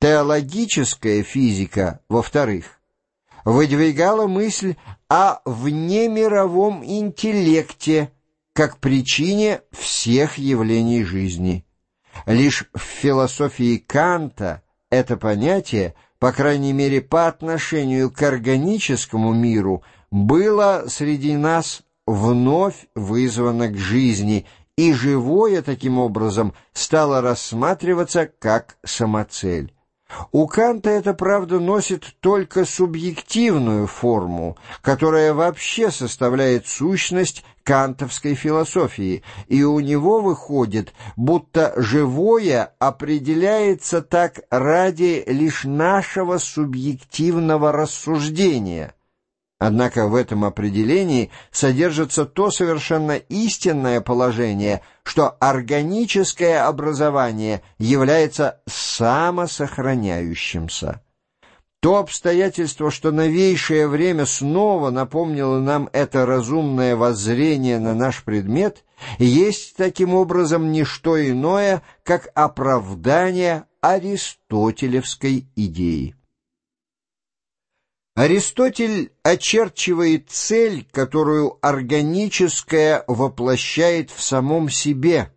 Теологическая физика, во-вторых, выдвигала мысль о внемировом интеллекте как причине всех явлений жизни. Лишь в философии Канта это понятие, по крайней мере по отношению к органическому миру, было среди нас вновь вызвано к жизни, и живое таким образом стало рассматриваться как самоцель. У Канта это, правда, носит только субъективную форму, которая вообще составляет сущность кантовской философии, и у него выходит, будто живое определяется так ради лишь нашего субъективного рассуждения – Однако в этом определении содержится то совершенно истинное положение, что органическое образование является самосохраняющимся. То обстоятельство, что новейшее время снова напомнило нам это разумное воззрение на наш предмет, есть таким образом не что иное, как оправдание аристотелевской идеи. Аристотель очерчивает цель, которую органическое воплощает в самом себе,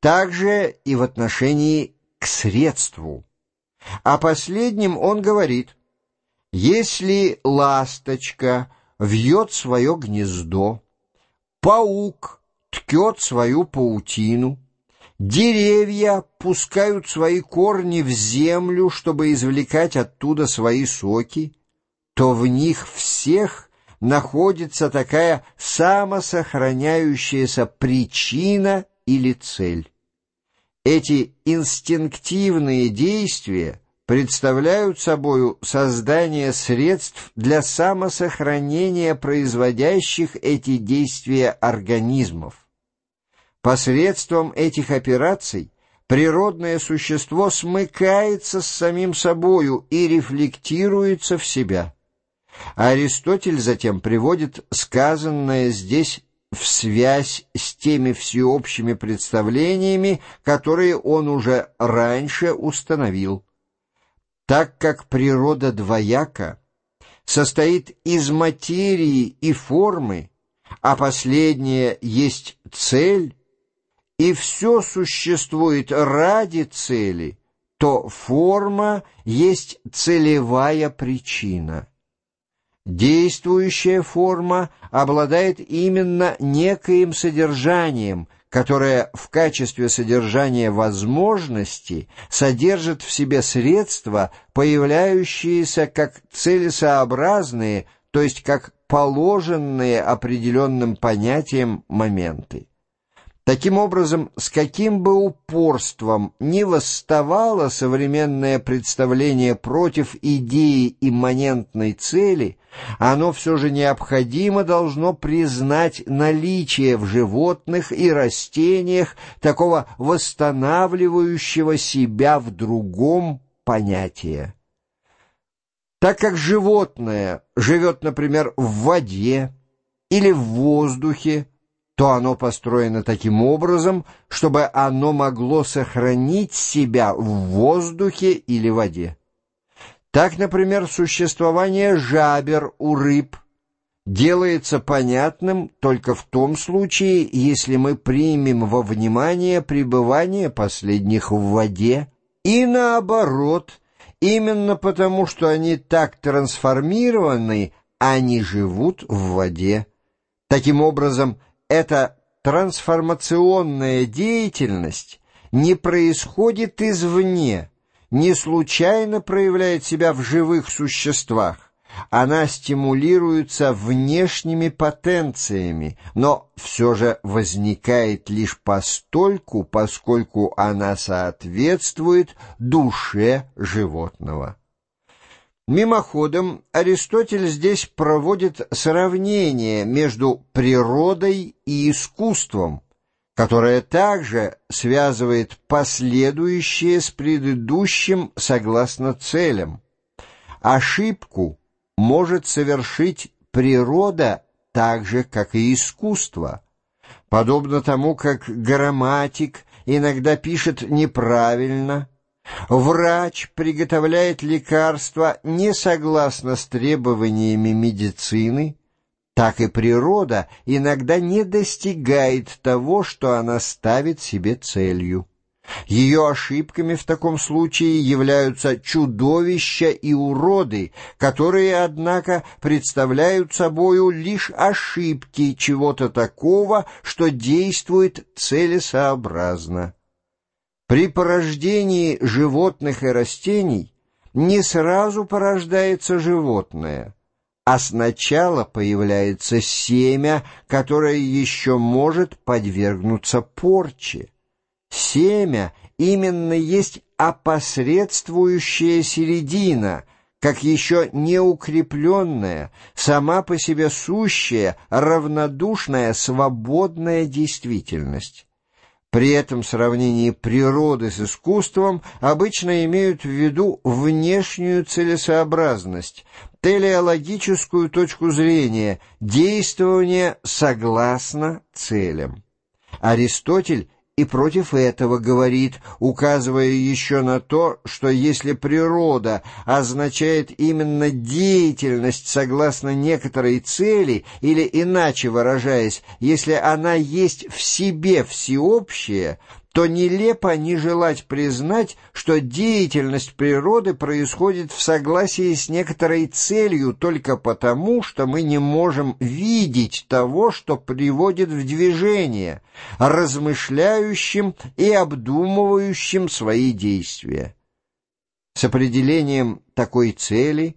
также и в отношении к средству. О последнем он говорит, если ласточка вьет свое гнездо, паук ткет свою паутину, деревья пускают свои корни в землю, чтобы извлекать оттуда свои соки, то в них всех находится такая самосохраняющаяся причина или цель. Эти инстинктивные действия представляют собою создание средств для самосохранения производящих эти действия организмов. Посредством этих операций природное существо смыкается с самим собою и рефлектируется в себя. Аристотель затем приводит сказанное здесь в связь с теми всеобщими представлениями, которые он уже раньше установил. Так как природа двояка, состоит из материи и формы, а последняя есть цель, и все существует ради цели, то форма есть целевая причина. Действующая форма обладает именно некоим содержанием, которое в качестве содержания возможности содержит в себе средства, появляющиеся как целесообразные, то есть как положенные определенным понятием моменты. Таким образом, с каким бы упорством ни восставало современное представление против идеи имманентной цели, оно все же необходимо должно признать наличие в животных и растениях такого восстанавливающего себя в другом понятия. Так как животное живет, например, в воде или в воздухе, то оно построено таким образом, чтобы оно могло сохранить себя в воздухе или воде. Так, например, существование жабер у рыб делается понятным только в том случае, если мы примем во внимание пребывание последних в воде, и наоборот, именно потому, что они так трансформированы, они живут в воде. Таким образом, эта трансформационная деятельность не происходит извне, не случайно проявляет себя в живых существах. Она стимулируется внешними потенциями, но все же возникает лишь постольку, поскольку она соответствует душе животного. Мимоходом Аристотель здесь проводит сравнение между природой и искусством, которое также связывает последующее с предыдущим согласно целям. Ошибку может совершить природа так же, как и искусство. Подобно тому, как грамматик иногда пишет неправильно – Врач приготовляет лекарства не согласно с требованиями медицины, так и природа иногда не достигает того, что она ставит себе целью. Ее ошибками в таком случае являются чудовища и уроды, которые, однако, представляют собою лишь ошибки чего-то такого, что действует целесообразно. При порождении животных и растений не сразу порождается животное, а сначала появляется семя, которое еще может подвергнуться порче. Семя именно есть опосредствующая середина, как еще неукрепленная, сама по себе сущая, равнодушная, свободная действительность. При этом сравнении природы с искусством обычно имеют в виду внешнюю целесообразность, телеологическую точку зрения, действование согласно целям. Аристотель и против этого говорит, указывая еще на то, что если природа означает именно деятельность согласно некоторой цели, или иначе выражаясь, если она есть в себе всеобщее, то нелепо не желать признать, что деятельность природы происходит в согласии с некоторой целью только потому, что мы не можем видеть того, что приводит в движение, размышляющим и обдумывающим свои действия. С определением такой цели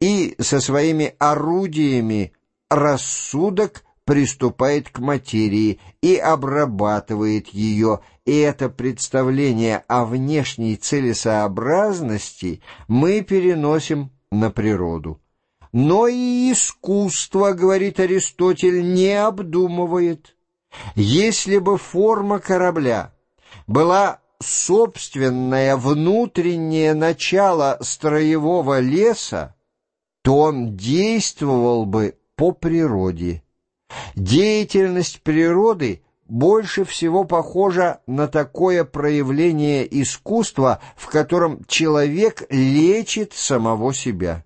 и со своими орудиями рассудок – приступает к материи и обрабатывает ее, и это представление о внешней целесообразности мы переносим на природу. Но и искусство, говорит Аристотель, не обдумывает. Если бы форма корабля была собственное внутреннее начало строевого леса, то он действовал бы по природе. Деятельность природы больше всего похожа на такое проявление искусства, в котором человек лечит самого себя.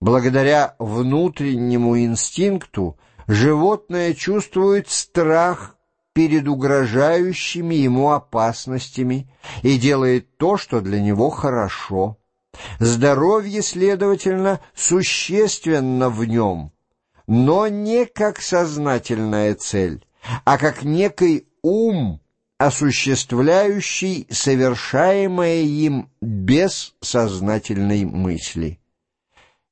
Благодаря внутреннему инстинкту животное чувствует страх перед угрожающими ему опасностями и делает то, что для него хорошо. Здоровье, следовательно, существенно в нем – но не как сознательная цель, а как некий ум, осуществляющий совершаемое им без сознательной мысли.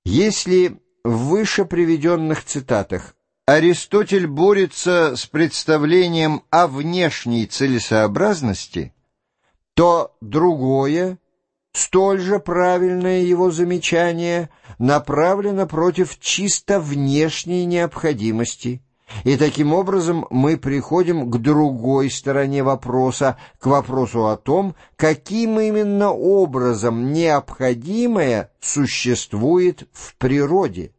Если в выше приведенных цитатах Аристотель борется с представлением о внешней целесообразности, то другое — Столь же правильное его замечание направлено против чисто внешней необходимости, и таким образом мы приходим к другой стороне вопроса, к вопросу о том, каким именно образом необходимое существует в природе.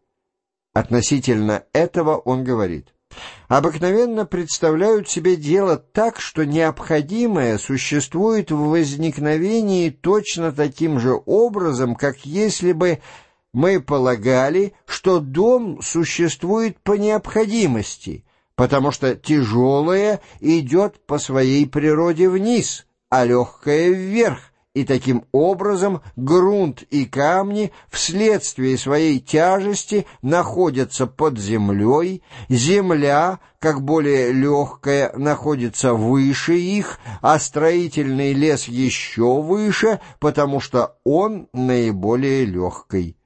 Относительно этого он говорит – обыкновенно представляют себе дело так, что необходимое существует в возникновении точно таким же образом, как если бы мы полагали, что дом существует по необходимости, потому что тяжелое идет по своей природе вниз, а легкое вверх и таким образом грунт и камни вследствие своей тяжести находятся под землей, земля, как более легкая, находится выше их, а строительный лес еще выше, потому что он наиболее легкий.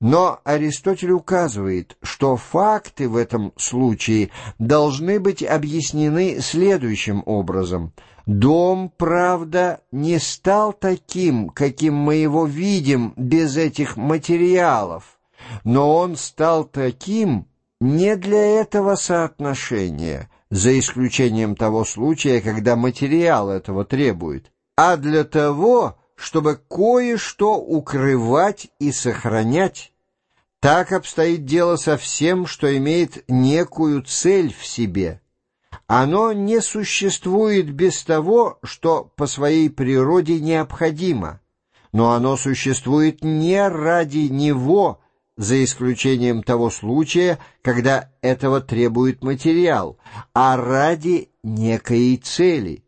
Но Аристотель указывает, что факты в этом случае должны быть объяснены следующим образом. Дом, правда, не стал таким, каким мы его видим без этих материалов, но он стал таким не для этого соотношения, за исключением того случая, когда материал этого требует, а для того, чтобы кое-что укрывать и сохранять. Так обстоит дело со всем, что имеет некую цель в себе. Оно не существует без того, что по своей природе необходимо, но оно существует не ради него, за исключением того случая, когда этого требует материал, а ради некой цели –